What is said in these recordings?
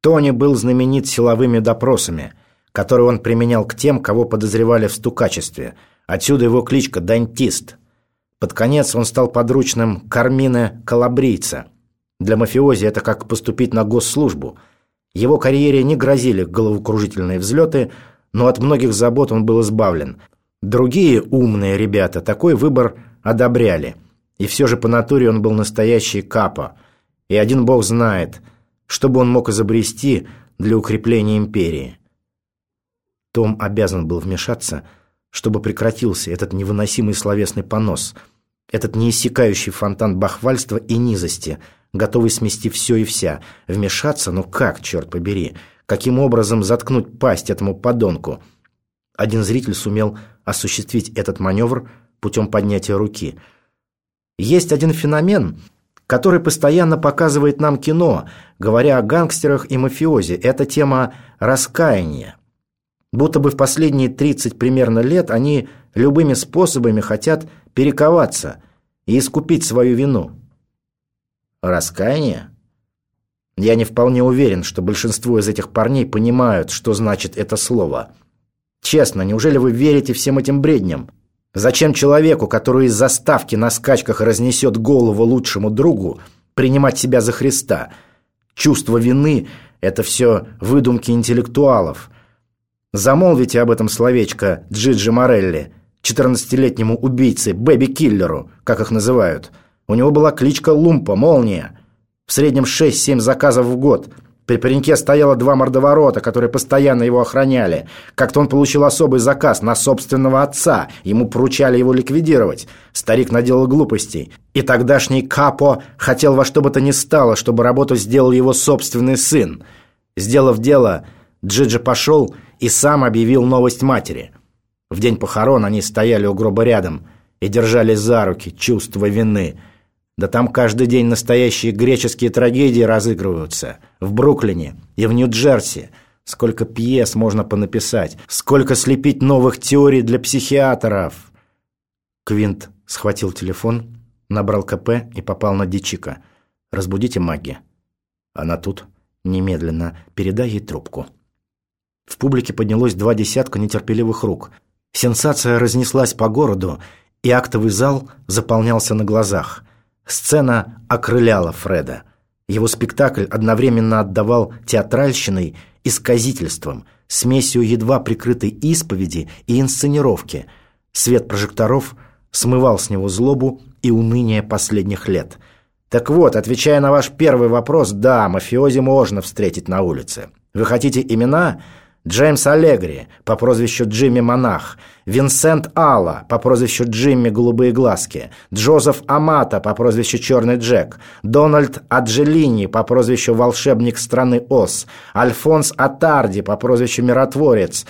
Тони был знаменит силовыми допросами, которые он применял к тем, кого подозревали в стукачестве. Отсюда его кличка «Дантист». Под конец он стал подручным Кармина Калабрийца. Для мафиози это как поступить на госслужбу. Его карьере не грозили головокружительные взлеты, но от многих забот он был избавлен. Другие умные ребята такой выбор одобряли. И все же по натуре он был настоящий капо. И один бог знает, что бы он мог изобрести для укрепления империи. Том обязан был вмешаться, чтобы прекратился этот невыносимый словесный понос – этот неиссякающий фонтан бахвальства и низости, готовый смести все и вся. Вмешаться? Ну как, черт побери? Каким образом заткнуть пасть этому подонку? Один зритель сумел осуществить этот маневр путем поднятия руки. Есть один феномен, который постоянно показывает нам кино, говоря о гангстерах и мафиози. Это тема раскаяния. Будто бы в последние 30 примерно лет они любыми способами хотят перековаться и искупить свою вину. Раскаяние? Я не вполне уверен, что большинство из этих парней понимают, что значит это слово. Честно, неужели вы верите всем этим бредням? Зачем человеку, который из-за ставки на скачках разнесет голову лучшему другу, принимать себя за Христа? Чувство вины – это все выдумки интеллектуалов. Замолвите об этом словечко Джиджи Морелли – 14-летнему убийце, бэби-киллеру, как их называют. У него была кличка Лумпа, Молния. В среднем 6-7 заказов в год. При пареньке стояло два мордоворота, которые постоянно его охраняли. Как-то он получил особый заказ на собственного отца. Ему поручали его ликвидировать. Старик наделал глупостей. И тогдашний Капо хотел во что бы то ни стало, чтобы работу сделал его собственный сын. Сделав дело, Джиджи пошел и сам объявил новость матери – в день похорон они стояли у гроба рядом и держались за руки, чувство вины. Да там каждый день настоящие греческие трагедии разыгрываются. В Бруклине и в Нью-Джерси. Сколько пьес можно понаписать, сколько слепить новых теорий для психиатров. Квинт схватил телефон, набрал КП и попал на Дичика. «Разбудите Магги». Она тут. Немедленно. Передай ей трубку. В публике поднялось два десятка нетерпеливых рук – Сенсация разнеслась по городу, и актовый зал заполнялся на глазах. Сцена окрыляла Фреда. Его спектакль одновременно отдавал театральщиной и сказительством, смесью едва прикрытой исповеди и инсценировки. Свет прожекторов смывал с него злобу и уныние последних лет. Так вот, отвечая на ваш первый вопрос, да, мафиози можно встретить на улице. Вы хотите имена? Джеймс Аллегри по прозвищу Джимми Монах, Винсент Алла по прозвищу Джимми Голубые Глазки, Джозеф Амата по прозвищу Черный Джек, Дональд Аджелини по прозвищу Волшебник страны Оз, Альфонс Атарди по прозвищу Миротворец.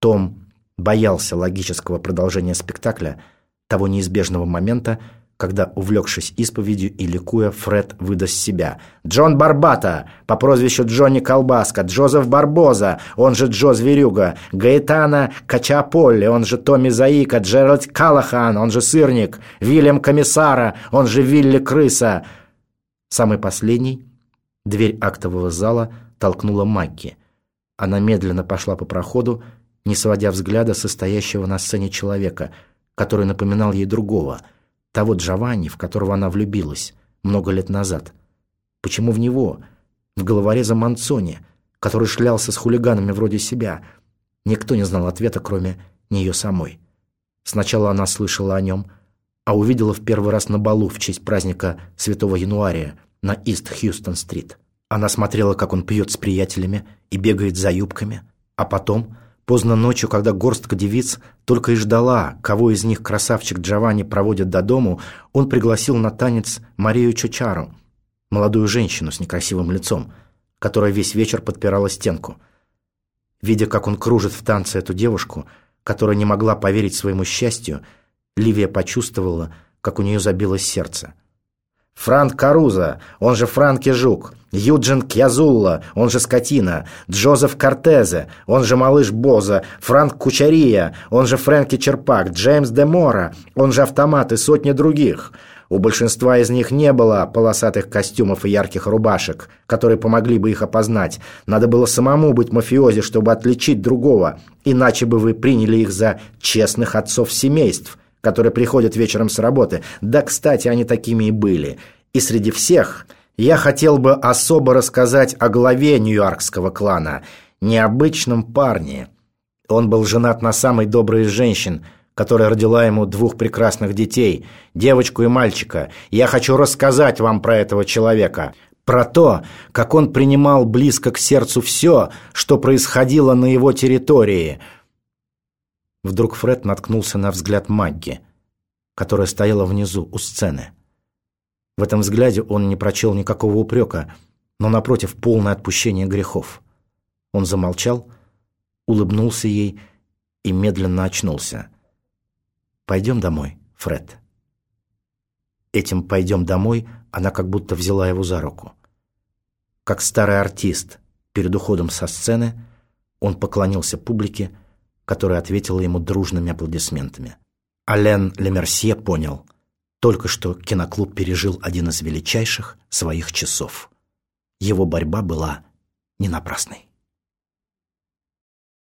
Том боялся логического продолжения спектакля, того неизбежного момента, когда, увлекшись исповедью и ликуя, Фред выдаст себя. «Джон Барбата, по прозвищу Джонни Колбаска, Джозеф Барбоза, он же Джо Зверюга, Гаэтана Качаполли, он же Томми Заика, Джеральд Калахан, он же Сырник, Вильям Комиссара, он же Вилли Крыса». Самый последний, дверь актового зала толкнула Макки. Она медленно пошла по проходу, не сводя взгляда состоящего на сцене человека, который напоминал ей другого – того Джованни, в которого она влюбилась много лет назад. Почему в него, в головореза Манцони, который шлялся с хулиганами вроде себя? Никто не знал ответа, кроме нее самой. Сначала она слышала о нем, а увидела в первый раз на балу в честь праздника Святого Януария на Ист-Хьюстон-стрит. Она смотрела, как он пьет с приятелями и бегает за юбками, а потом Поздно ночью, когда горстка девиц только и ждала, кого из них красавчик Джованни проводит до дому, он пригласил на танец Марию Чучару, молодую женщину с некрасивым лицом, которая весь вечер подпирала стенку. Видя, как он кружит в танце эту девушку, которая не могла поверить своему счастью, Ливия почувствовала, как у нее забилось сердце. Франк Каруза, он же Франки Жук, Юджин Кьязулла, он же Скотина, Джозеф Кортезе, он же Малыш Боза, Франк Кучария, он же Фрэнки Черпак, Джеймс де Мора, он же Автомат и сотни других. У большинства из них не было полосатых костюмов и ярких рубашек, которые помогли бы их опознать. Надо было самому быть мафиози, чтобы отличить другого, иначе бы вы приняли их за честных отцов семейств, которые приходят вечером с работы. Да, кстати, они такими и были. И среди всех я хотел бы особо рассказать о главе нью-йоркского клана, необычном парне. Он был женат на самой доброй из женщин – которая родила ему двух прекрасных детей, девочку и мальчика. Я хочу рассказать вам про этого человека, про то, как он принимал близко к сердцу все, что происходило на его территории. Вдруг Фред наткнулся на взгляд Магги, которая стояла внизу у сцены. В этом взгляде он не прочел никакого упрека, но, напротив, полное отпущение грехов. Он замолчал, улыбнулся ей и медленно очнулся. «Пойдем домой, Фред». Этим «пойдем домой» она как будто взяла его за руку. Как старый артист перед уходом со сцены, он поклонился публике, которая ответила ему дружными аплодисментами. Ален Лемерсье понял, только что киноклуб пережил один из величайших своих часов. Его борьба была не напрасной.